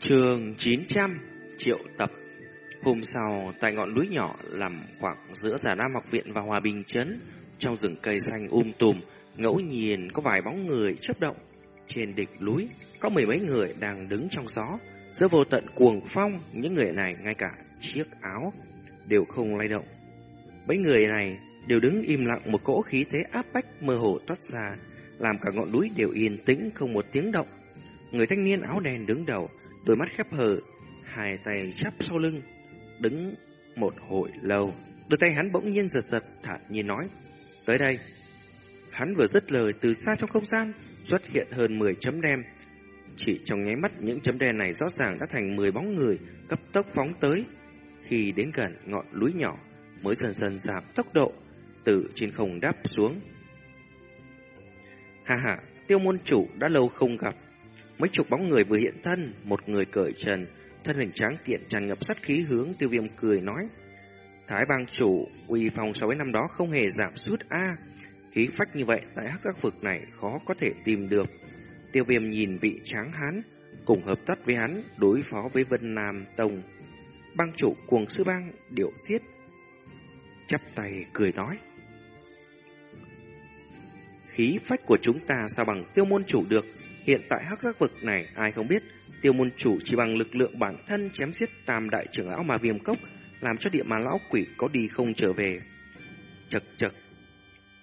Trường 900 Triệu tập Hôm sau, tại ngọn núi nhỏ nằm khoảng giữa Giả Nam Học Viện và Hòa Bình Trấn, trong rừng cây xanh um tùm, ngẫu nhiên có vài bóng người chớp động. Trên đỉnh núi, có mười mấy người đang đứng trong gió. Giữa vô tận cuồng phong, những người này ngay cả chiếc áo đều không lay động. Mấy người này đều đứng im lặng một cỗ khí thế áp bách mơ hồ toát ra, làm cả ngọn núi đều yên tĩnh không một tiếng động. Người thanh niên áo đen đứng đầu, đôi mắt khép hờ, hai tay chắp sau lưng, đứng một hồi lâu. Đôi tay hắn bỗng nhiên giật giật, thản nhiên nói, tới đây. Hắn vừa dứt lời từ xa trong không gian, xuất hiện hơn 10 chấm đen. Chỉ trong nháy mắt những chấm đen này rõ ràng đã thành 10 bóng người cấp tốc phóng tới. Khi đến gần ngọn núi nhỏ mới dần dần giảm tốc độ từ trên không đáp xuống. Hà hà, tiêu môn chủ đã lâu không gặp. Mấy chục bóng người vừa hiện thân, một người cởi trần, thân hình tráng kiện tràn ngập sát khí hướng tiêu viêm cười nói. Thái bang chủ, uy phong so với năm đó không hề giảm sút a Khí phách như vậy tại hắc các vực này khó có thể tìm được. Tiêu viêm nhìn vị tráng hán, cùng hợp tác với hắn đối phó với Vân Nam Tông. Bang chủ cuồng sư bang điệu thiết, chắp tay cười nói. Khí phách của chúng ta sao bằng tiêu môn chủ được, hiện tại hắc giác vực này ai không biết, tiêu môn chủ chỉ bằng lực lượng bản thân chém giết tam đại trưởng lão mà viêm cốc, làm cho địa mà lão quỷ có đi không trở về. Chật chật,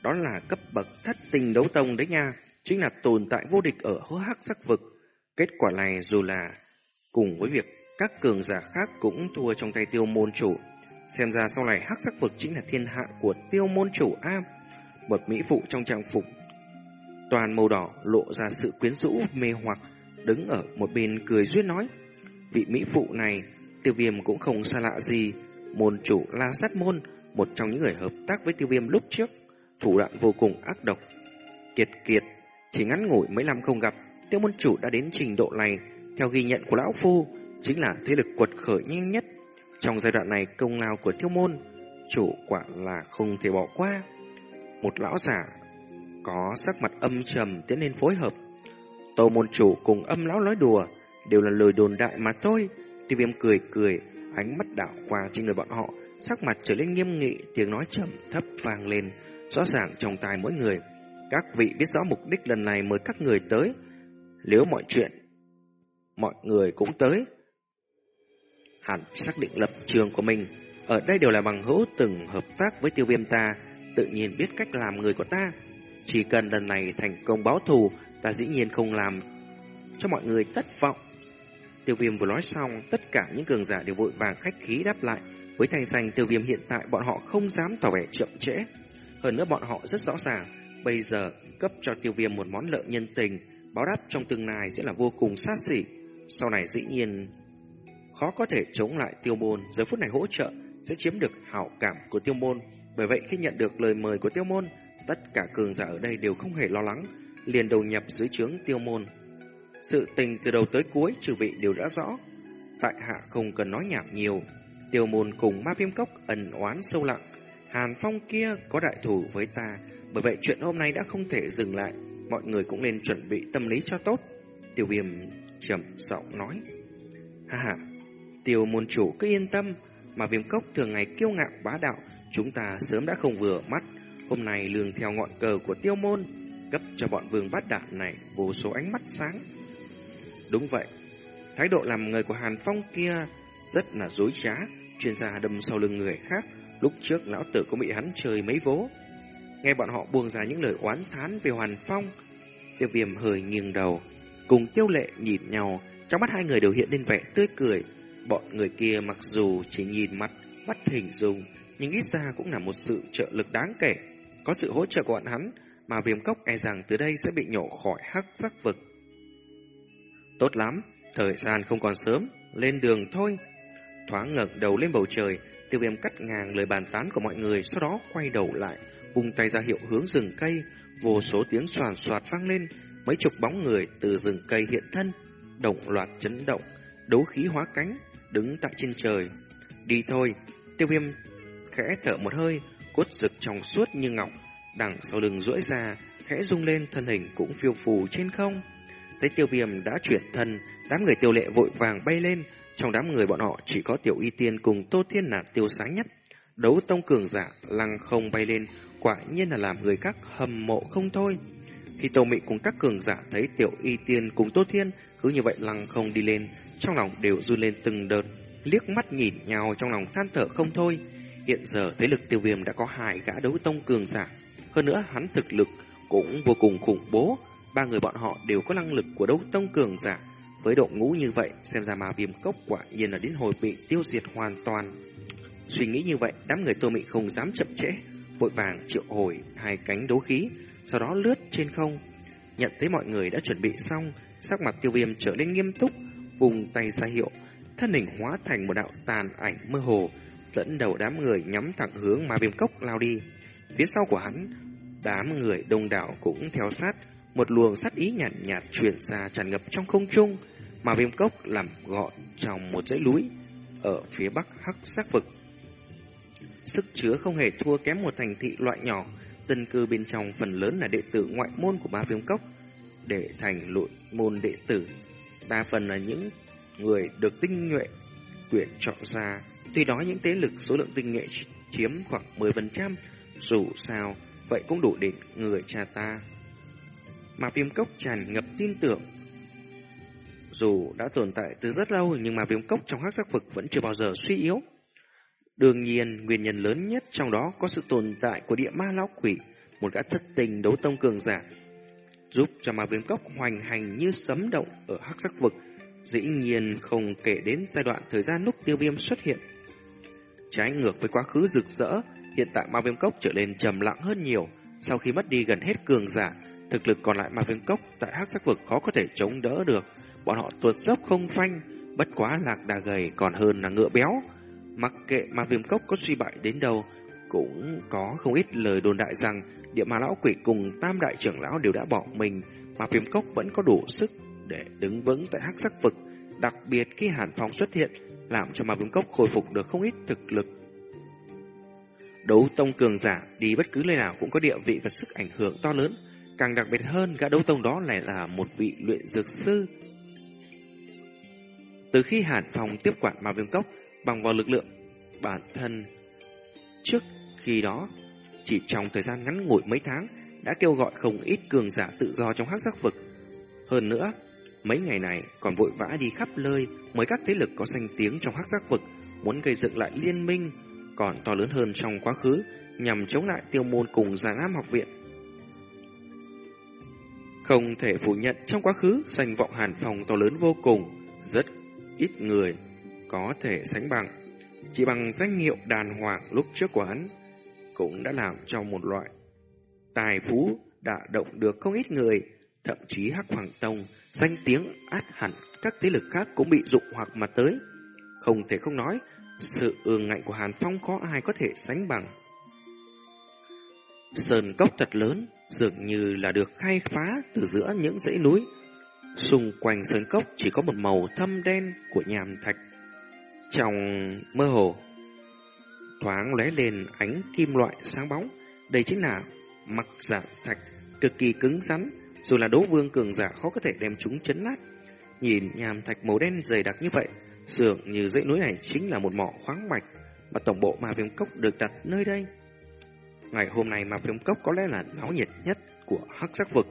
đó là cấp bậc thất tình đấu tông đấy nha, chính là tồn tại vô địch ở hố hắc giác vực. Kết quả này dù là cùng với việc các cường giả khác cũng thua trong tay tiêu môn chủ. Xem ra sau này hắc giác vực chính là thiên hạ của tiêu môn chủ A. Một mỹ phụ trong trang phục toàn màu đỏ lộ ra sự quyến rũ mê hoặc, đứng ở một bên cười duyên nói. Vị mỹ phụ này, tiêu viêm cũng không xa lạ gì. Môn chủ la sát môn, một trong những người hợp tác với tiêu viêm lúc trước thủ đoạn vô cùng ác độc. Kiệt kiệt, chỉ ngắn ngủi mấy năm không gặp, tiêu môn chủ đã đến trình độ này, theo ghi nhận của lão phu, chính là thế lực quật khởi nhanh nhất. Trong giai đoạn này công lao của tiêu môn, chủ quả là không thể bỏ qua. Một lão giả có sắc mặt âm trầm tiến lên phối hợp. Tô môn chủ cùng âm lão nói đùa, đều là lời đồn đại mà thôi. Tiêu viêm cười cười, ánh mắt đảo qua trên người bọn họ, sắc mặt trở lên nghiêm nghị, tiếng nói trầm thấp vang lên, rõ ràng trong tai mỗi người. Các vị biết rõ mục đích lần này mời các người tới. Nếu mọi chuyện, mọi người cũng tới. Hẳn xác định lập trường của mình. Ở đây đều là bằng hữu từng hợp tác với tiêu viêm ta, tự nhiên biết cách làm người của ta. Chỉ cần lần này thành công báo thù, ta dĩ nhiên không làm cho mọi người thất vọng. Tiêu viêm vừa nói xong, tất cả những cường giả đều vội vàng khách khí đáp lại. Với thành danh tiêu viêm hiện tại, bọn họ không dám tỏ vẻ chậm trễ. Hơn nữa bọn họ rất rõ ràng, bây giờ cấp cho tiêu viêm một món lợi nhân tình, báo đáp trong tương lai sẽ là vô cùng sát sỉ. Sau này dĩ nhiên khó có thể chống lại tiêu môn, giờ phút này hỗ trợ sẽ chiếm được hảo cảm của tiêu môn. Bởi vậy khi nhận được lời mời của tiêu môn, tất cả cường giả ở đây đều không hề lo lắng, liền đầu nhập dưới trướng tiêu môn. Sự tình từ đầu tới cuối trừ vị đều đã rõ. Tại hạ không cần nói nhảm nhiều, tiêu môn cùng ma viêm cốc ẩn oán sâu lặng, Hàn Phong kia có đại thủ với ta, bởi vậy chuyện hôm nay đã không thể dừng lại, mọi người cũng nên chuẩn bị tâm lý cho tốt. Tiêu viêm trầm giọng nói. Ha ha, tiêu môn chủ cứ yên tâm, mà viêm cốc thường ngày kiêu ngạo bá đạo, chúng ta sớm đã không vừa mắt. Hôm nay lường theo ngọn cờ của tiêu môn, cấp cho bọn vương bát đạn này vô số ánh mắt sáng. Đúng vậy, thái độ làm người của Hàn Phong kia rất là dối trá, chuyên gia đâm sau lưng người khác, Lúc trước lão tử cũng bị hắn chơi mấy vố. Nghe bọn họ buông ra những lời oán thán về Hoàn Phong. Tiêu viêm hơi nghiêng đầu. Cùng tiêu lệ nhìn nhau, trong mắt hai người đều hiện lên vẻ tươi cười. Bọn người kia mặc dù chỉ nhìn mặt, mắt hình dung, nhưng ít ra cũng là một sự trợ lực đáng kể. Có sự hỗ trợ của bọn hắn, mà viêm cốc e rằng từ đây sẽ bị nhổ khỏi hắc sắc vực. Tốt lắm, thời gian không còn sớm, lên đường thôi. Thoáng ngẩng đầu lên bầu trời, Tiêu viêm cắt ngang lời bàn tán của mọi người, sau đó quay đầu lại, vung tay ra hiệu hướng rừng cây, vô số tiếng soàn soạt vang lên, mấy chục bóng người từ rừng cây hiện thân, động loạt chấn động, đấu khí hóa cánh, đứng tại trên trời. Đi thôi, tiêu viêm khẽ thở một hơi, cốt rực trong suốt như ngọc, đằng sau lưng duỗi ra, khẽ rung lên thân hình cũng phiêu phù trên không. thấy tiêu viêm đã chuyển thân, đám người tiêu lệ vội vàng bay lên. Trong đám người bọn họ chỉ có tiểu y tiên cùng Tô Thiên là tiêu sáng nhất. Đấu tông cường giả lăng không bay lên, quả nhiên là làm người khác hầm mộ không thôi. Khi Tô Mị cùng các cường giả thấy tiểu y tiên cùng Tô Thiên cứ như vậy lăng không đi lên, trong lòng đều run lên từng đợt, liếc mắt nhìn nhau trong lòng than thở không thôi. Hiện giờ thế lực tiêu viêm đã có hai gã đấu tông cường giả, hơn nữa hắn thực lực cũng vô cùng khủng bố, ba người bọn họ đều có năng lực của đấu tông cường giả. Với độ ngũ như vậy, xem ra mà viêm cốc quả nhiên là đến hồi bị tiêu diệt hoàn toàn. Suy nghĩ như vậy, đám người tô mị không dám chậm trễ, vội vàng triệu hồi hai cánh đấu khí, sau đó lướt trên không. Nhận thấy mọi người đã chuẩn bị xong, sắc mặt tiêu viêm trở nên nghiêm túc, vùng tay ra hiệu, thân hình hóa thành một đạo tàn ảnh mơ hồ, dẫn đầu đám người nhắm thẳng hướng mà viêm cốc lao đi. Phía sau của hắn, đám người đông đảo cũng theo sát, một luồng sát ý nhàn nhạt, nhạt truyền ra tràn ngập trong không trung, mà viêm cốc làm gọn trong một dãy núi ở phía bắc hắc sắc vực. Sức chứa không hề thua kém một thành thị loại nhỏ, dân cư bên trong phần lớn là đệ tử ngoại môn của ma viêm cốc, để thành lội môn đệ tử. Đa phần là những người được tinh nhuệ tuyển chọn ra. Tuy đó những thế lực số lượng tinh nhuệ chiếm khoảng 10%, dù sao, vậy cũng đủ để người cha ta. Mà viêm cốc tràn ngập tin tưởng. Dù đã tồn tại từ rất lâu nhưng mà viêm cốc trong hắc sắc vực vẫn chưa bao giờ suy yếu. Đương nhiên, nguyên nhân lớn nhất trong đó có sự tồn tại của địa ma lão quỷ, một gã thất tình đấu tông cường giả, giúp cho ma viêm cốc hoành hành như sấm động ở hắc sắc vực, dĩ nhiên không kể đến giai đoạn thời gian lúc tiêu viêm xuất hiện. Trái ngược với quá khứ rực rỡ, hiện tại ma viêm cốc trở nên trầm lặng hơn nhiều, sau khi mất đi gần hết cường giả, thực lực còn lại ma viêm cốc tại hắc sắc vực khó có thể chống đỡ được, bọn họ tuột dốc không phanh, bất quá lạc đà gầy còn hơn là ngựa béo. Mặc kệ ma viêm cốc có suy bại đến đâu, cũng có không ít lời đồn đại rằng địa ma lão quỷ cùng tam đại trưởng lão đều đã bỏ mình, mà viêm cốc vẫn có đủ sức để đứng vững tại hắc sắc vực. Đặc biệt khi hàn phong xuất hiện, làm cho ma viêm cốc khôi phục được không ít thực lực. Đấu tông cường giả đi bất cứ nơi nào cũng có địa vị và sức ảnh hưởng to lớn. Càng đặc biệt hơn, gã đấu tông đó lại là một vị luyện dược sư. Từ khi Hàn Phong tiếp quản ma viêm cốc, bằng vào lực lượng bản thân. Trước khi đó, chỉ trong thời gian ngắn ngủi mấy tháng, đã kêu gọi không ít cường giả tự do trong hắc sắc vực. Hơn nữa, mấy ngày này còn vội vã đi khắp nơi mới các thế lực có danh tiếng trong hắc giác vực muốn gây dựng lại liên minh còn to lớn hơn trong quá khứ nhằm chống lại tiêu môn cùng Giang nam học viện. Không thể phủ nhận trong quá khứ danh vọng hàn phòng to lớn vô cùng, rất ít người có thể sánh bằng. Chỉ bằng danh hiệu đàn hoàng lúc trước của hắn cũng đã làm cho một loại tài phú đã động được không ít người, thậm chí Hắc Hoàng Tông danh tiếng át hẳn các thế lực khác cũng bị dụng hoặc mà tới. Không thể không nói, sự ương ngạnh của Hàn Phong khó ai có thể sánh bằng. Sơn cốc thật lớn, dường như là được khai phá từ giữa những dãy núi. Xung quanh sơn cốc chỉ có một màu thâm đen của nhàm thạch. Trong mơ hồ, thoáng lóe lên ánh kim loại sáng bóng. Đây chính là mặc giả thạch cực kỳ cứng rắn, dù là đấu vương cường giả khó có thể đem chúng chấn nát. Nhìn nhàm thạch màu đen dày đặc như vậy, dường như dãy núi này chính là một mỏ khoáng mạch mà tổng bộ ma viêm cốc được đặt nơi đây. Ngày hôm nay ma viêm cốc có lẽ là náo nhiệt nhất của hắc sắc vực.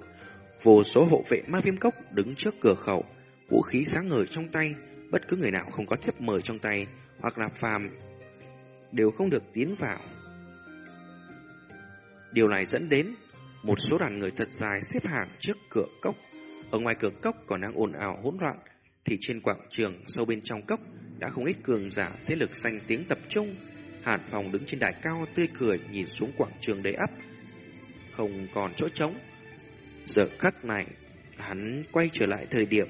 Vô số hộ vệ ma viêm cốc đứng trước cửa khẩu, vũ khí sáng ngời trong tay, bất cứ người nào không có thiếp mời trong tay hoặc là phàm đều không được tiến vào. Điều này dẫn đến một số đoàn người thật dài xếp hàng trước cửa cốc. Ở ngoài cửa cốc còn đang ồn ào hỗn loạn, thì trên quảng trường sâu bên trong cốc đã không ít cường giả thế lực danh tiếng tập trung. Hàn Phong đứng trên đài cao tươi cười nhìn xuống quảng trường đầy ắp, không còn chỗ trống. Giờ khắc này, hắn quay trở lại thời điểm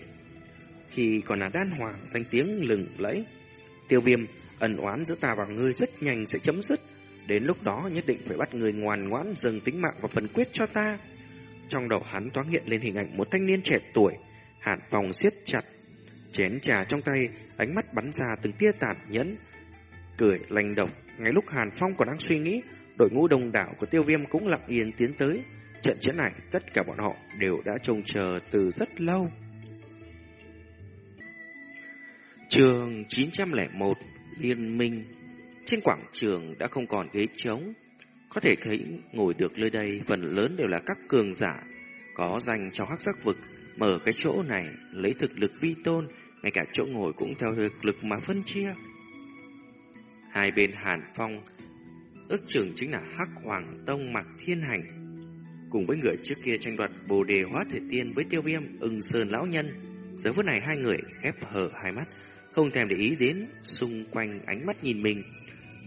khi còn là đan hoàng danh tiếng lừng lẫy. Tiêu viêm, ẩn oán giữa ta và ngươi rất nhanh sẽ chấm dứt. Đến lúc đó nhất định phải bắt người ngoan ngoãn dâng tính mạng và phần quyết cho ta. Trong đầu hắn thoáng hiện lên hình ảnh một thanh niên trẻ tuổi, hạt Phong siết chặt chén trà trong tay, ánh mắt bắn ra từng tia tàn nhẫn, cười lành động. Ngay lúc Hàn Phong còn đang suy nghĩ, đội ngũ đồng đảo của Tiêu Viêm cũng lặng yên tiến tới. Trận chiến này, tất cả bọn họ đều đã trông chờ từ rất lâu. Trường 901 Liên minh trên quảng trường đã không còn ghế trống. Có thể thấy ngồi được nơi đây Phần lớn đều là các cường giả, Có danh trong hắc sắc vực Mở cái chỗ này lấy thực lực vi tôn, Ngay cả chỗ ngồi cũng theo thực lực mà phân chia. Hai bên Hàn Phong, Ước chừng chính là Hắc Hoàng Tông Mạc Thiên Hành, Cùng với người trước kia tranh đoạt bồ đề hóa thể tiên với tiêu viêm, ưng sơn lão nhân. Giờ phút này hai người khép hở hai mắt không thèm để ý đến xung quanh ánh mắt nhìn mình.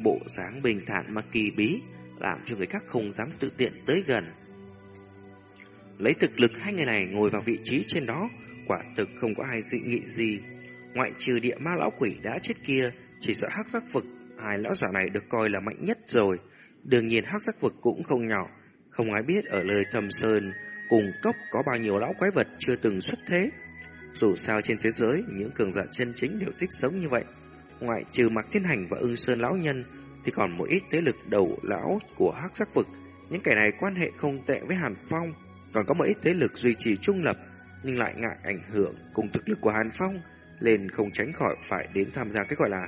Bộ dáng bình thản mà kỳ bí, làm cho người khác không dám tự tiện tới gần. Lấy thực lực hai người này ngồi vào vị trí trên đó, quả thực không có ai dị nghị gì. Ngoại trừ địa ma lão quỷ đã chết kia, chỉ sợ hắc giác vực, hai lão giả này được coi là mạnh nhất rồi. Đương nhiên hắc giác vực cũng không nhỏ, không ai biết ở lời thầm sơn, cùng cốc có bao nhiêu lão quái vật chưa từng xuất thế. Dù sao trên thế giới, những cường giả chân chính đều thích sống như vậy. Ngoại trừ Mạc Thiên Hành và ưng sơn lão nhân, thì còn một ít thế lực đầu lão của hắc sắc vực. Những kẻ này quan hệ không tệ với Hàn Phong, còn có một ít thế lực duy trì trung lập, nhưng lại ngại ảnh hưởng cùng thực lực của Hàn Phong, nên không tránh khỏi phải đến tham gia cái gọi là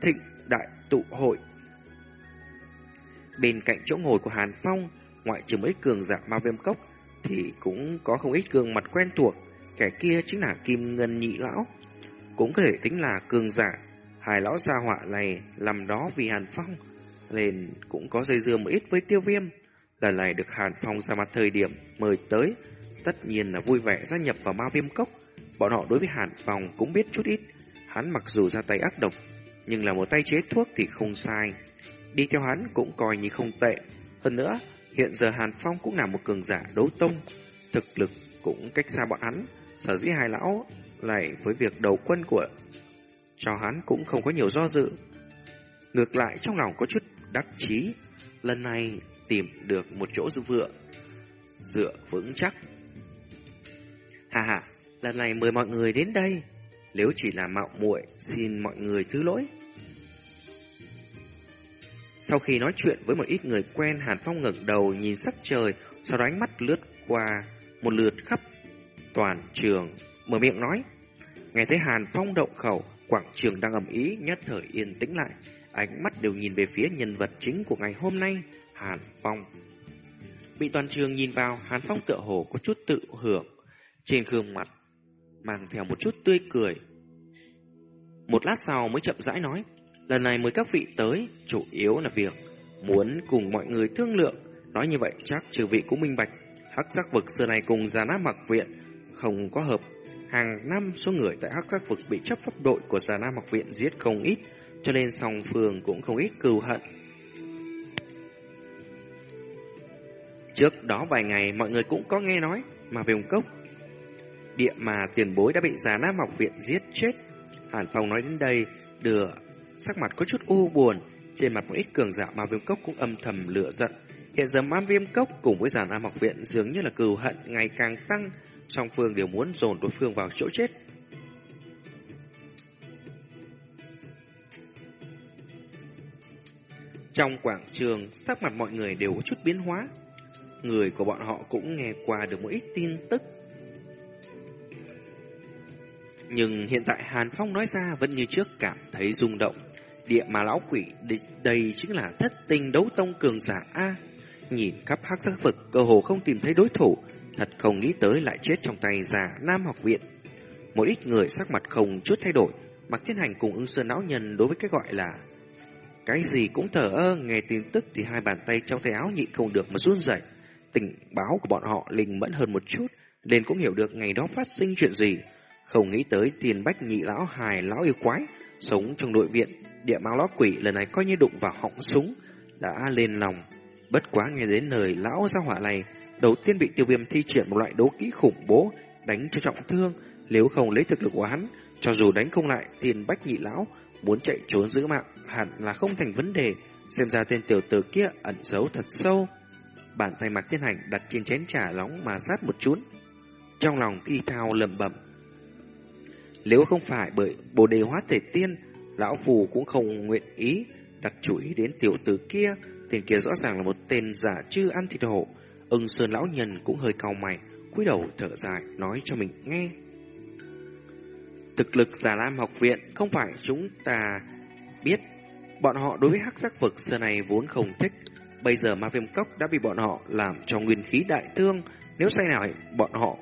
thịnh đại tụ hội. Bên cạnh chỗ ngồi của Hàn Phong, ngoại trừ mấy cường giả ma viêm cốc, thì cũng có không ít gương mặt quen thuộc, kẻ kia chính là Kim Ngân Nhị Lão, cũng có thể tính là cường giả. Hai lão gia họa này làm đó vì Hàn Phong, nên cũng có dây dưa một ít với tiêu viêm. Lần này được Hàn Phong ra mặt thời điểm mời tới, tất nhiên là vui vẻ gia nhập vào ma viêm cốc. Bọn họ đối với Hàn Phong cũng biết chút ít, hắn mặc dù ra tay ác độc, nhưng là một tay chế thuốc thì không sai. Đi theo hắn cũng coi như không tệ. Hơn nữa, Hiện giờ Hàn Phong cũng là một cường giả đấu tông, thực lực cũng cách xa bọn hắn, sở dĩ hai lão lại với việc đầu quân của cho hắn cũng không có nhiều do dự. Ngược lại trong lòng có chút đắc chí, lần này tìm được một chỗ dựa dựa vững chắc. Hà hà, lần này mời mọi người đến đây, nếu chỉ là mạo muội xin mọi người thứ lỗi. Sau khi nói chuyện với một ít người quen, Hàn Phong ngẩng đầu nhìn sắc trời, sau đó ánh mắt lướt qua một lượt khắp toàn trường, mở miệng nói. Nghe thấy Hàn Phong động khẩu, quảng trường đang ầm ý, nhất thời yên tĩnh lại, ánh mắt đều nhìn về phía nhân vật chính của ngày hôm nay, Hàn Phong. Bị toàn trường nhìn vào, Hàn Phong tựa hồ có chút tự hưởng, trên gương mặt mang theo một chút tươi cười. Một lát sau mới chậm rãi nói, Lần này mời các vị tới, chủ yếu là việc muốn cùng mọi người thương lượng. Nói như vậy chắc trừ vị cũng minh bạch. Hắc giác vực xưa này cùng Già Nam Mặc Viện không có hợp. Hàng năm số người tại Hắc giác vực bị chấp pháp đội của Già Nam Mặc Viện giết không ít, cho nên song phương cũng không ít cừu hận. Trước đó vài ngày mọi người cũng có nghe nói mà về cốc địa mà tiền bối đã bị Già Nam mặc Viện giết chết. Hàn Phong nói đến đây, đưa sắc mặt có chút u buồn, trên mặt một ít cường giả ma viêm cốc cũng âm thầm lửa giận. Hiện giờ ma viêm cốc cùng với giả nam học viện dường như là cừu hận ngày càng tăng, song phương đều muốn dồn đối phương vào chỗ chết. Trong quảng trường, sắc mặt mọi người đều có chút biến hóa. Người của bọn họ cũng nghe qua được một ít tin tức. Nhưng hiện tại Hàn Phong nói ra vẫn như trước cảm thấy rung động. Địa mà lão quỷ đây chính là thất tinh đấu tông cường giả A. Nhìn khắp hắc sắc vực cơ hồ không tìm thấy đối thủ, thật không nghĩ tới lại chết trong tay già Nam học viện. Một ít người sắc mặt không chút thay đổi, mặc thiên hành cùng ưng sơn lão nhân đối với cái gọi là cái gì cũng thở ơ, nghe tin tức thì hai bàn tay trong tay áo nhịn không được mà run rẩy. Tình báo của bọn họ linh mẫn hơn một chút, nên cũng hiểu được ngày đó phát sinh chuyện gì. Không nghĩ tới tiền bách nhị lão hài lão yêu quái, sống trong nội viện, địa mang ló quỷ lần này coi như đụng vào họng súng, đã lên lòng. Bất quá nghe đến lời lão gia hỏa này, đầu tiên bị tiêu viêm thi triển một loại đấu kỹ khủng bố, đánh cho trọng thương, nếu không lấy thực lực của hắn, cho dù đánh không lại, tiền bách nhị lão muốn chạy trốn giữ mạng hẳn là không thành vấn đề, xem ra tên tiểu tử kia ẩn giấu thật sâu. Bàn tay mặc thiên hành đặt trên chén trà nóng mà sát một chút. Trong lòng thi thao lầm bẩm Nếu không phải bởi bồ đề hóa thể tiên, Lão Phù cũng không nguyện ý đặt chủ ý đến tiểu tử kia. Tên kia rõ ràng là một tên giả chư ăn thịt hổ. Ưng Sơn Lão Nhân cũng hơi cau mày, cúi đầu thở dài, nói cho mình nghe. Thực lực giả lam học viện không phải chúng ta biết. Bọn họ đối với hắc giác vực xưa này vốn không thích. Bây giờ ma viêm cốc đã bị bọn họ làm cho nguyên khí đại thương. Nếu sai nào bọn họ,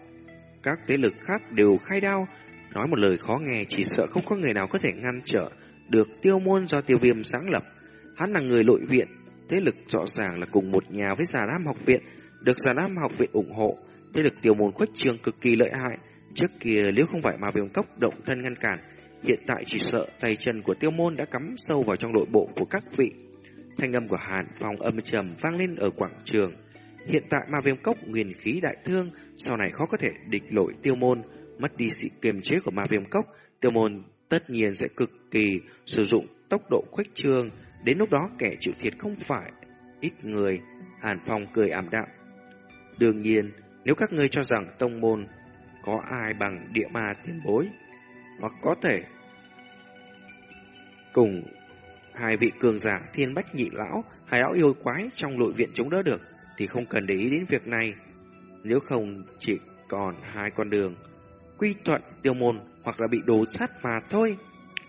các thế lực khác đều khai đao. Nói một lời khó nghe chỉ sợ không có người nào có thể ngăn trở được tiêu môn do tiêu viêm sáng lập. Hắn là người nội viện, thế lực rõ ràng là cùng một nhà với giả lam học viện, được giả lam học viện ủng hộ. Thế lực tiêu môn khuếch trường cực kỳ lợi hại. Trước kia nếu không phải ma viêm cốc động thân ngăn cản, hiện tại chỉ sợ tay chân của tiêu môn đã cắm sâu vào trong nội bộ của các vị. Thanh âm của Hàn Phong âm trầm vang lên ở quảng trường. Hiện tại ma viêm cốc nguyên khí đại thương, sau này khó có thể địch nổi tiêu môn, mất đi sự kiềm chế của ma viêm cốc, tiêu môn tất nhiên sẽ cực kỳ sử dụng tốc độ khuếch trương, đến lúc đó kẻ chịu thiệt không phải ít người. Hàn Phong cười ảm đạm. Đương nhiên, nếu các ngươi cho rằng tông môn có ai bằng địa ma tiền bối, hoặc có thể cùng hai vị cường giả thiên bách nhị lão, hai lão yêu quái trong nội viện chống đỡ được, thì không cần để ý đến việc này. Nếu không chỉ còn hai con đường, quy thuận tiêu môn hoặc là bị đổ sát mà thôi.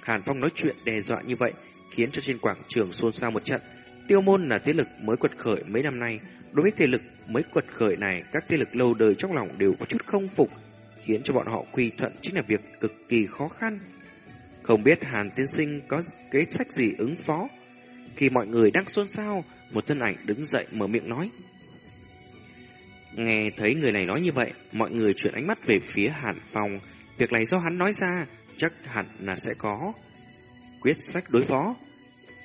Hàn Phong nói chuyện đe dọa như vậy, khiến cho trên quảng trường xôn xao một trận. Tiêu môn là thế lực mới quật khởi mấy năm nay. Đối với thế lực mới quật khởi này, các thế lực lâu đời trong lòng đều có chút không phục, khiến cho bọn họ quy thuận chính là việc cực kỳ khó khăn. Không biết Hàn Tiên Sinh có kế sách gì ứng phó. Khi mọi người đang xôn xao, một thân ảnh đứng dậy mở miệng nói. Nghe thấy người này nói như vậy, mọi người chuyển ánh mắt về phía Hàn Phong. Việc này do hắn nói ra, chắc hẳn là sẽ có quyết sách đối phó.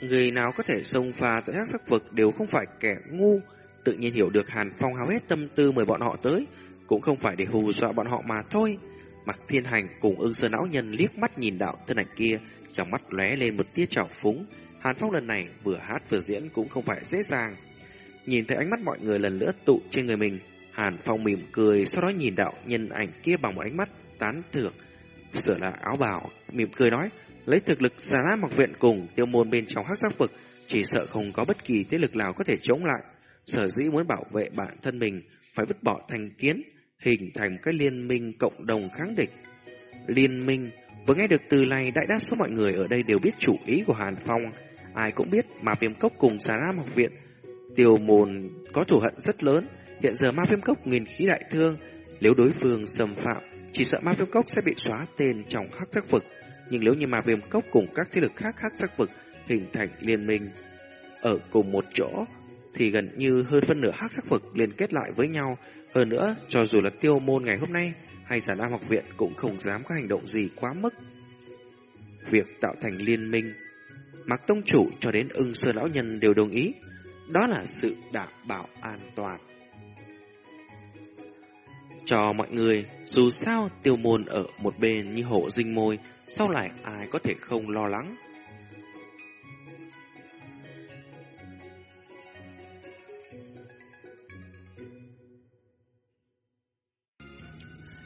Người nào có thể xông pha tới các sắc vực đều không phải kẻ ngu, tự nhiên hiểu được Hàn Phong hao hết tâm tư mời bọn họ tới, cũng không phải để hù dọa bọn họ mà thôi. Mặc thiên hành cùng ưng Sơ não nhân liếc mắt nhìn đạo thân ảnh kia, trong mắt lóe lên một tia trào phúng. Hàn Phong lần này vừa hát vừa diễn cũng không phải dễ dàng. Nhìn thấy ánh mắt mọi người lần nữa tụ trên người mình, Hàn Phong mỉm cười, sau đó nhìn đạo nhân ảnh kia bằng một ánh mắt tán thưởng. Sửa lại áo bào, mỉm cười nói, lấy thực lực giả lam học viện cùng tiêu môn bên trong hắc giác vực, chỉ sợ không có bất kỳ thế lực nào có thể chống lại. Sở dĩ muốn bảo vệ bản thân mình, phải vứt bỏ thành kiến, hình thành cái liên minh cộng đồng kháng địch. Liên minh, vừa nghe được từ này đại đa số mọi người ở đây đều biết chủ ý của Hàn Phong. Ai cũng biết mà viêm cốc cùng xà lam học viện, tiêu môn có thù hận rất lớn. Hiện giờ ma viêm cốc nghìn khí đại thương, nếu đối phương xâm phạm, chỉ sợ ma viêm cốc sẽ bị xóa tên trong hắc giác vực. Nhưng nếu như ma viêm cốc cùng các thế lực khác hắc giác vực hình thành liên minh ở cùng một chỗ, thì gần như hơn phân nửa hắc giác vực liên kết lại với nhau. Hơn nữa, cho dù là tiêu môn ngày hôm nay hay giả lam học viện cũng không dám có hành động gì quá mức. Việc tạo thành liên minh, Mạc Tông Chủ cho đến ưng sơ lão nhân đều đồng ý. Đó là sự đảm bảo an toàn. Cho mọi người, dù sao tiêu môn ở một bên như hộ dinh môi, sau lại ai có thể không lo lắng.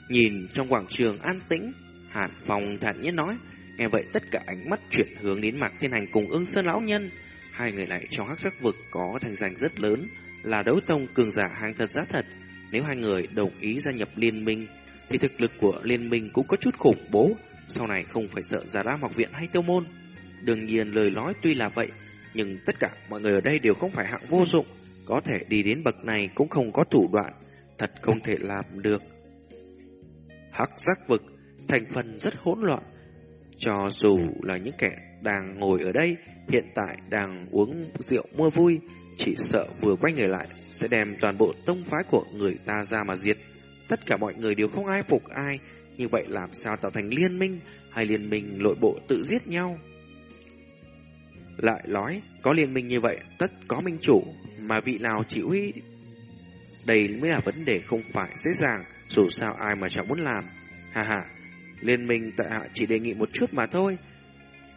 Nhìn trong quảng trường an tĩnh, Hàn Phong thản nhiên nói, nghe vậy tất cả ánh mắt chuyển hướng đến Mạc Thiên Hành cùng ưng sơn lão nhân. Hai người này trong hắc sắc vực có thành danh rất lớn, là đấu tông cường giả hàng thật giá thật. Nếu hai người đồng ý gia nhập liên minh, thì thực lực của liên minh cũng có chút khủng bố, sau này không phải sợ giả ra học viện hay tiêu môn. Đương nhiên lời nói tuy là vậy, nhưng tất cả mọi người ở đây đều không phải hạng vô dụng, có thể đi đến bậc này cũng không có thủ đoạn, thật không thể làm được. Hắc giác vực, thành phần rất hỗn loạn, cho dù là những kẻ đang ngồi ở đây, hiện tại đang uống rượu mua vui, chỉ sợ vừa quay người lại sẽ đem toàn bộ tông phái của người ta ra mà diệt. Tất cả mọi người đều không ai phục ai, như vậy làm sao tạo thành liên minh hay liên minh nội bộ tự giết nhau? Lại nói, có liên minh như vậy, tất có minh chủ, mà vị nào chỉ huy? Đây mới là vấn đề không phải dễ dàng, dù sao ai mà chẳng muốn làm. Hà hà, liên minh tại hạ chỉ đề nghị một chút mà thôi.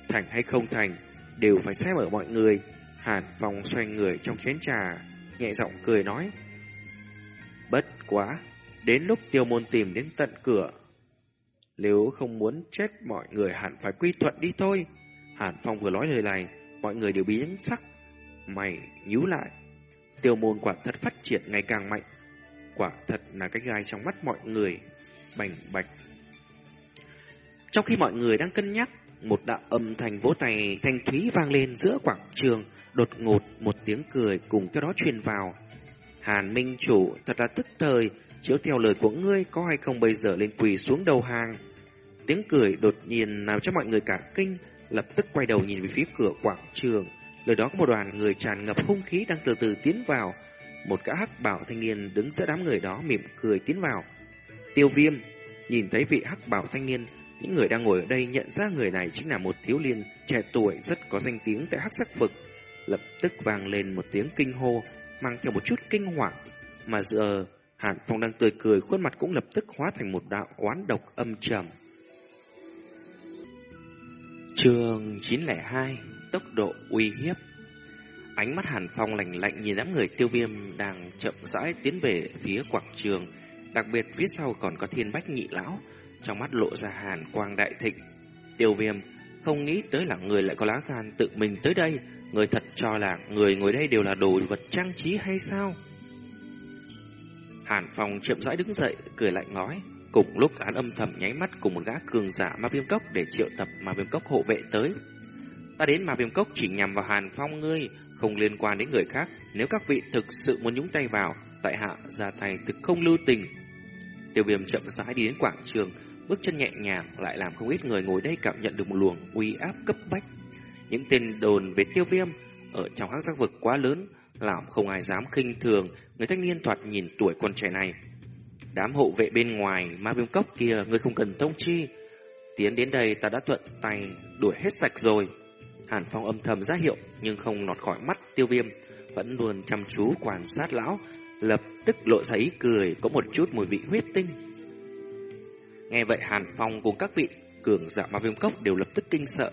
Thành hay không thành, đều phải xem ở mọi người. Hàn vòng xoay người trong chén trà, nhẹ giọng cười nói. Bất quá, đến lúc tiêu môn tìm đến tận cửa. Nếu không muốn chết mọi người hẳn phải quy thuận đi thôi. Hàn Phong vừa nói lời này, mọi người đều biến sắc. Mày nhíu lại. Tiêu môn quả thật phát triển ngày càng mạnh. Quả thật là cái gai trong mắt mọi người. Bành bạch. Trong khi mọi người đang cân nhắc, một đạo âm thanh vỗ tay thanh thúy vang lên giữa quảng trường, đột ngột một tiếng cười cùng theo đó truyền vào. Hàn Minh Chủ thật là tức thời, chiếu theo lời của ngươi có hay không bây giờ lên quỳ xuống đầu hàng. Tiếng cười đột nhiên làm cho mọi người cả kinh, lập tức quay đầu nhìn về phía cửa quảng trường. Lời đó có một đoàn người tràn ngập hung khí đang từ từ tiến vào. Một gã hắc bảo thanh niên đứng giữa đám người đó mỉm cười tiến vào. Tiêu viêm, nhìn thấy vị hắc bảo thanh niên, những người đang ngồi ở đây nhận ra người này chính là một thiếu niên trẻ tuổi rất có danh tiếng tại hắc sắc vực. Lập tức vang lên một tiếng kinh hô, mang theo một chút kinh hoàng. Mà giờ, Hàn Phong đang tươi cười, khuôn mặt cũng lập tức hóa thành một đạo oán độc âm trầm. Trường 902 Tốc độ uy hiếp Ánh mắt Hàn Phong lạnh lạnh nhìn đám người tiêu viêm đang chậm rãi tiến về phía quảng trường. Đặc biệt phía sau còn có thiên bách nhị lão, trong mắt lộ ra hàn quang đại thịnh. Tiêu viêm không nghĩ tới là người lại có lá gan tự mình tới đây. Người thật cho là người ngồi đây đều là đồ vật trang trí hay sao? Hàn Phong chậm rãi đứng dậy, cười lạnh nói. Cùng lúc án âm thầm nháy mắt cùng một gã cường giả ma viêm cốc để triệu tập ma viêm cốc hộ vệ tới. Ta đến ma viêm cốc chỉ nhằm vào Hàn Phong ngươi, không liên quan đến người khác. Nếu các vị thực sự muốn nhúng tay vào, tại hạ ra tay thực không lưu tình. Tiêu viêm chậm rãi đi đến quảng trường, bước chân nhẹ nhàng lại làm không ít người ngồi đây cảm nhận được một luồng uy áp cấp bách. Những tên đồn về tiêu viêm ở trong hắc giác vực quá lớn, làm không ai dám khinh thường người thanh niên thoạt nhìn tuổi con trẻ này. Đám hộ vệ bên ngoài ma viêm cốc kia người không cần thông chi. Tiến đến đây ta đã thuận tay đuổi hết sạch rồi. Hàn Phong âm thầm ra hiệu nhưng không nọt khỏi mắt tiêu viêm, vẫn luôn chăm chú quan sát lão, lập tức lộ ra ý cười có một chút mùi vị huyết tinh. Nghe vậy Hàn Phong cùng các vị cường giả ma viêm cốc đều lập tức kinh sợ,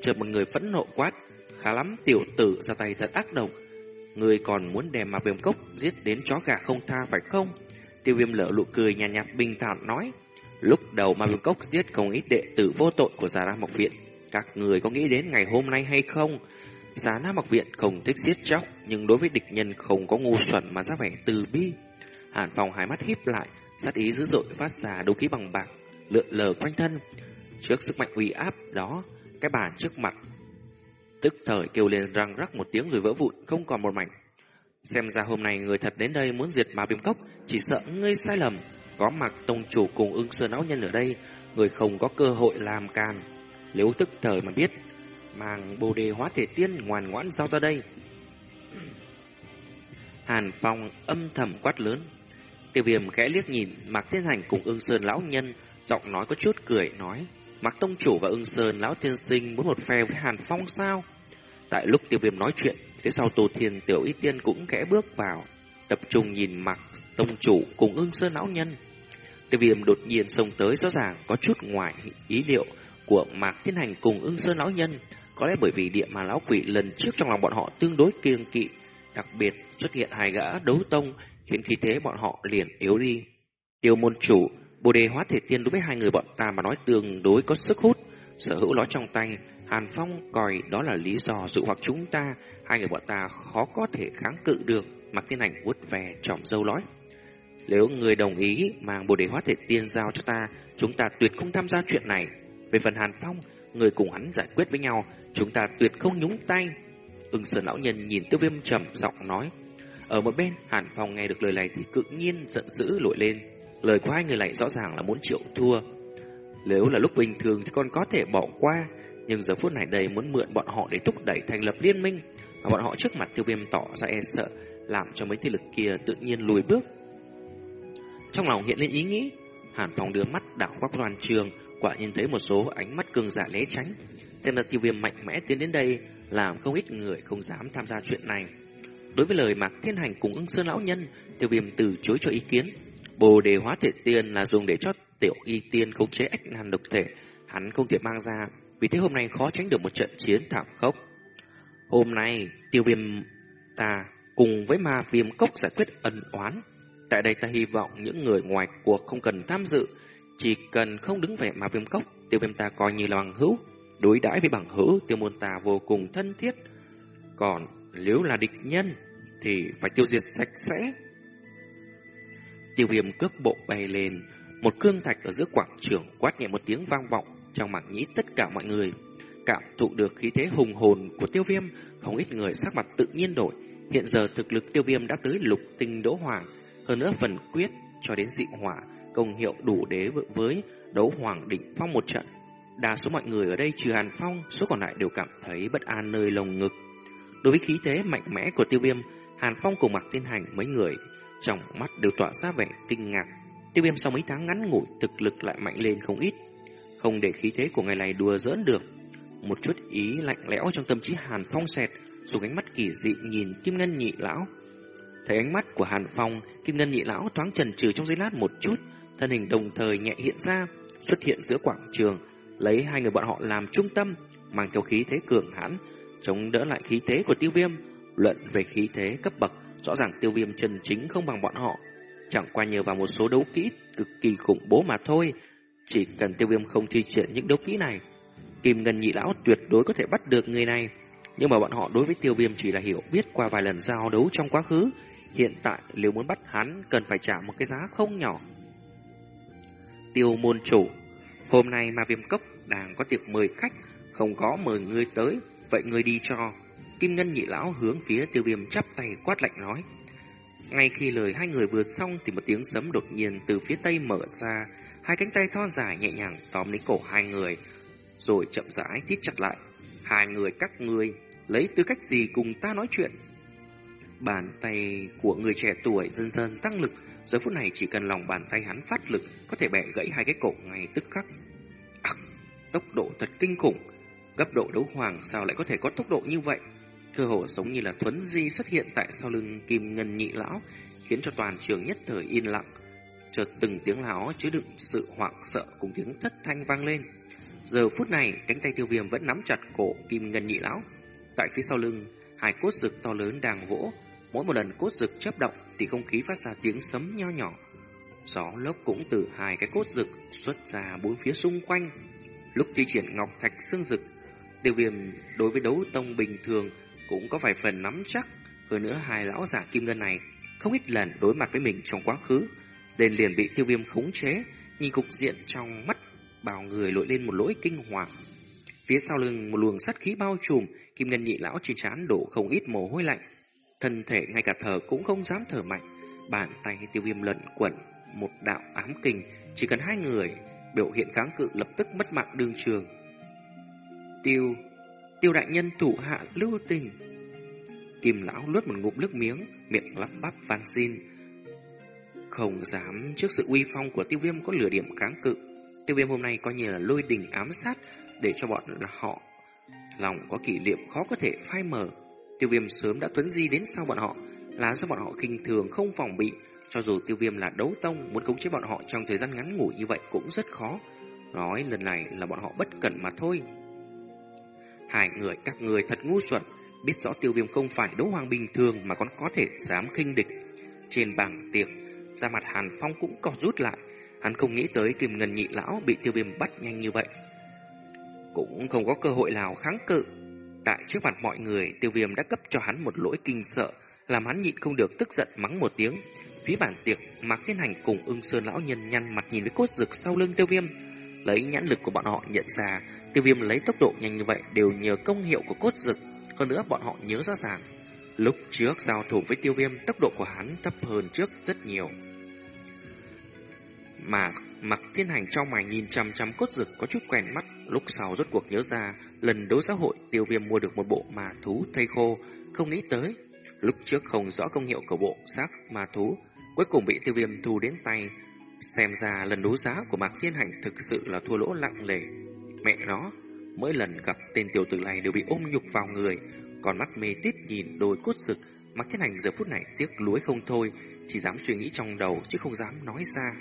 chợt một người phẫn nộ quát, khá lắm tiểu tử ra tay thật ác độc, người còn muốn đè mà viêm cốc giết đến chó gà không tha phải không? Tiêu viêm lở lụ cười nhạt nhạt bình thản nói, lúc đầu ma viêm cốc giết không ít đệ tử vô tội của Già Nam Mộc Viện, các người có nghĩ đến ngày hôm nay hay không? Giá Nam Mộc Viện không thích giết chóc, nhưng đối với địch nhân không có ngu xuẩn mà ra vẻ từ bi. Hàn phòng hai mắt híp lại, sát ý dữ dội phát ra đấu khí bằng bạc, lượn lờ quanh thân. Trước sức mạnh uy áp đó, cái bàn trước mặt tức thời kêu lên răng rắc một tiếng rồi vỡ vụn, không còn một mảnh. Xem ra hôm nay người thật đến đây muốn diệt ma viêm cốc, chỉ sợ ngươi sai lầm. Có mặt tông chủ cùng ưng sơn lão nhân ở đây, người không có cơ hội làm can. Nếu tức thời mà biết, mang bồ đề hóa thể tiên ngoan ngoãn giao ra đây. Hàn Phong âm thầm quát lớn. Tiêu viêm khẽ liếc nhìn Mạc Thiên Hành cùng ưng sơn lão nhân, giọng nói có chút cười, nói. Mạc Tông Chủ và ưng sơn lão thiên sinh muốn một phe với Hàn Phong sao? Tại lúc tiêu viêm nói chuyện, phía sau Tô Thiên Tiểu Y Tiên cũng khẽ bước vào, tập trung nhìn Mạc Tông Chủ cùng ưng sơn lão nhân. Tiêu viêm đột nhiên xông tới rõ ràng có chút ngoài ý liệu của Mạc Thiên Hành cùng ưng sơn lão nhân, có lẽ bởi vì địa mà lão quỷ lần trước trong lòng bọn họ tương đối kiêng kỵ, đặc biệt xuất hiện hai gã đấu tông khiến khí thế bọn họ liền yếu đi. Tiêu môn chủ, bồ đề hóa thể tiên đối với hai người bọn ta mà nói tương đối có sức hút, sở hữu nó trong tay, Hàn Phong coi đó là lý do dụ hoặc chúng ta, hai người bọn ta khó có thể kháng cự được, mặc tiên ảnh vuốt về trỏm dâu nói. Nếu người đồng ý mang bồ đề hóa thể tiên giao cho ta, chúng ta tuyệt không tham gia chuyện này. Về phần Hàn Phong, người cùng hắn giải quyết với nhau, chúng ta tuyệt không nhúng tay. Ưng Sơn lão nhân nhìn Tiêu Viêm trầm giọng nói. Ở một bên, Hàn Phong nghe được lời này thì tự nhiên giận dữ nổi lên. Lời của hai người này rõ ràng là muốn chịu thua. Nếu là lúc bình thường thì còn có thể bỏ qua, nhưng giờ phút này đây muốn mượn bọn họ để thúc đẩy thành lập liên minh, mà bọn họ trước mặt Tiêu Viêm tỏ ra e sợ, làm cho mấy thế lực kia tự nhiên lùi bước. Trong lòng hiện lên ý nghĩ, Hàn Phong đưa mắt đảo qua toàn trường, quả nhìn thấy một số ánh mắt cường giả né tránh. Xem ra tiêu viêm mạnh mẽ tiến đến đây, làm không ít người không dám tham gia chuyện này. Đối với lời Mạc Thiên Hành cùng ưng sơn lão nhân, tiêu viêm từ chối cho ý kiến. Bồ đề hóa thể tiên là dùng để cho tiểu y tiên khống chế ách nan độc thể, hắn không thể mang ra, vì thế hôm nay khó tránh được một trận chiến thảm khốc. Hôm nay, tiêu viêm ta cùng với ma viêm cốc giải quyết ân oán. Tại đây ta hy vọng những người ngoài cuộc không cần tham dự, chỉ cần không đứng về ma viêm cốc, tiêu viêm ta coi như là bằng hữu. Đối đãi với bằng hữu, tiêu môn ta vô cùng thân thiết. Còn nếu là địch nhân, thì phải tiêu diệt sạch sẽ. Tiêu viêm cước bộ bay lên, một cương thạch ở giữa quảng trường quát nhẹ một tiếng vang vọng, trong mảng nhĩ tất cả mọi người. Cảm thụ được khí thế hùng hồn của tiêu viêm, không ít người sắc mặt tự nhiên đổi. Hiện giờ thực lực tiêu viêm đã tới lục tinh đỗ hoàng, hơn nữa phần quyết cho đến dị hỏa, công hiệu đủ đế với đấu hoàng đỉnh phong một trận. Đa số mọi người ở đây trừ Hàn Phong, số còn lại đều cảm thấy bất an nơi lồng ngực. Đối với khí thế mạnh mẽ của tiêu viêm, Hàn Phong cùng mặc tiên hành mấy người, trong mắt đều tỏa ra vẻ kinh ngạc. Tiêu viêm sau mấy tháng ngắn ngủi, thực lực lại mạnh lên không ít. Không để khí thế của ngày này đùa giỡn được. Một chút ý lạnh lẽo trong tâm trí Hàn Phong xẹt, dùng ánh mắt kỳ dị nhìn Kim Ngân nhị lão. Thấy ánh mắt của Hàn Phong, Kim Ngân nhị lão thoáng chần chừ trong giây lát một chút, thân hình đồng thời nhẹ hiện ra, xuất hiện giữa quảng trường, lấy hai người bọn họ làm trung tâm, mang theo khí thế cường hãn, chống đỡ lại khí thế của tiêu viêm. Luận về khí thế cấp bậc, rõ ràng tiêu viêm chân chính không bằng bọn họ. Chẳng qua nhờ vào một số đấu kỹ cực kỳ khủng bố mà thôi. Chỉ cần tiêu viêm không thi triển những đấu kỹ này, Kim Ngân Nhị Lão tuyệt đối có thể bắt được người này. Nhưng mà bọn họ đối với tiêu viêm chỉ là hiểu biết qua vài lần giao đấu trong quá khứ. Hiện tại nếu muốn bắt hắn cần phải trả một cái giá không nhỏ. Tiêu môn chủ Hôm nay mà viêm cốc đang có tiệc mời khách, không có mời ngươi tới, vậy ngươi đi cho. Kim Ngân nhị lão hướng phía tiêu viêm chắp tay quát lạnh nói. Ngay khi lời hai người vừa xong thì một tiếng sấm đột nhiên từ phía tây mở ra, hai cánh tay thon dài nhẹ nhàng tóm lấy cổ hai người, rồi chậm rãi thít chặt lại. Hai người các ngươi lấy tư cách gì cùng ta nói chuyện? Bàn tay của người trẻ tuổi dần dần tăng lực, giờ phút này chỉ cần lòng bàn tay hắn phát lực có thể bẻ gãy hai cái cổ ngay tức khắc. À, tốc độ thật kinh khủng, cấp độ đấu hoàng sao lại có thể có tốc độ như vậy? Cơ hồ giống như là thuấn di xuất hiện tại sau lưng kim ngân nhị lão, khiến cho toàn trường nhất thời yên lặng. Chợt từng tiếng láo chứa đựng sự hoảng sợ cùng tiếng thất thanh vang lên. Giờ phút này, cánh tay tiêu viêm vẫn nắm chặt cổ kim ngân nhị lão. Tại phía sau lưng, hai cốt rực to lớn đang vỗ. Mỗi một lần cốt rực chấp động thì không khí phát ra tiếng sấm nho nhỏ. Gió lốc cũng từ hai cái cốt rực xuất ra bốn phía xung quanh. Lúc di chuyển ngọc thạch xương rực, tiêu viêm đối với đấu tông bình thường cũng có vài phần nắm chắc. Hơn nữa hai lão giả kim ngân này không ít lần đối mặt với mình trong quá khứ, nên liền bị tiêu viêm khống chế, nhìn cục diện trong mắt bao người lội lên một lỗi kinh hoàng. Phía sau lưng một luồng sắt khí bao trùm, kim ngân nhị lão trên trán đổ không ít mồ hôi lạnh. Thân thể ngay cả thở cũng không dám thở mạnh, bàn tay tiêu viêm lẩn quẩn một đạo ám kình, chỉ cần hai người biểu hiện kháng cự lập tức mất mạng đương trường. Tiêu, tiêu đại nhân thủ hạ lưu tình. Kim lão nuốt một ngụm nước miếng, miệng lắp bắp van xin. Không dám trước sự uy phong của tiêu viêm có lửa điểm kháng cự. Tiêu viêm hôm nay coi như là lôi đình ám sát để cho bọn họ lòng có kỷ niệm khó có thể phai mờ. Tiêu viêm sớm đã tuấn di đến sau bọn họ, là do bọn họ khinh thường không phòng bị. Cho dù tiêu viêm là đấu tông, muốn cống chế bọn họ trong thời gian ngắn ngủi như vậy cũng rất khó. Nói lần này là bọn họ bất cẩn mà thôi. Hai người, các người thật ngu xuẩn, biết rõ tiêu viêm không phải đấu hoàng bình thường mà còn có thể dám khinh địch. Trên bảng tiệc, ra mặt Hàn Phong cũng có rút lại. Hắn không nghĩ tới kim ngân nhị lão bị tiêu viêm bắt nhanh như vậy. Cũng không có cơ hội nào kháng cự. Tại trước mặt mọi người, tiêu viêm đã cấp cho hắn một lỗi kinh sợ, làm hắn nhịn không được tức giận mắng một tiếng. Phía bản tiệc, Mạc Thiên Hành cùng ưng sơn lão nhân nhăn mặt nhìn với cốt rực sau lưng tiêu viêm. Lấy nhãn lực của bọn họ nhận ra, tiêu viêm lấy tốc độ nhanh như vậy đều nhờ công hiệu của cốt dực. Hơn nữa bọn họ nhớ rõ ràng, lúc trước giao thủ với tiêu viêm tốc độ của hắn thấp hơn trước rất nhiều. Mà Mặc Thiên Hành trong mày nhìn chăm chăm cốt dực có chút quen mắt, lúc sau rốt cuộc nhớ ra, lần đấu xã hội tiêu viêm mua được một bộ mà thú thây khô, không nghĩ tới Lúc trước không rõ công hiệu của bộ xác ma thú, cuối cùng bị tiêu viêm thu đến tay. Xem ra lần đấu giá của Mạc Thiên Hành thực sự là thua lỗ lặng lề. Mẹ nó, mỗi lần gặp tên tiểu tử này đều bị ôm nhục vào người, còn mắt mê tít nhìn đôi cốt rực. Mạc Thiên Hành giờ phút này tiếc lúi không thôi, chỉ dám suy nghĩ trong đầu chứ không dám nói ra.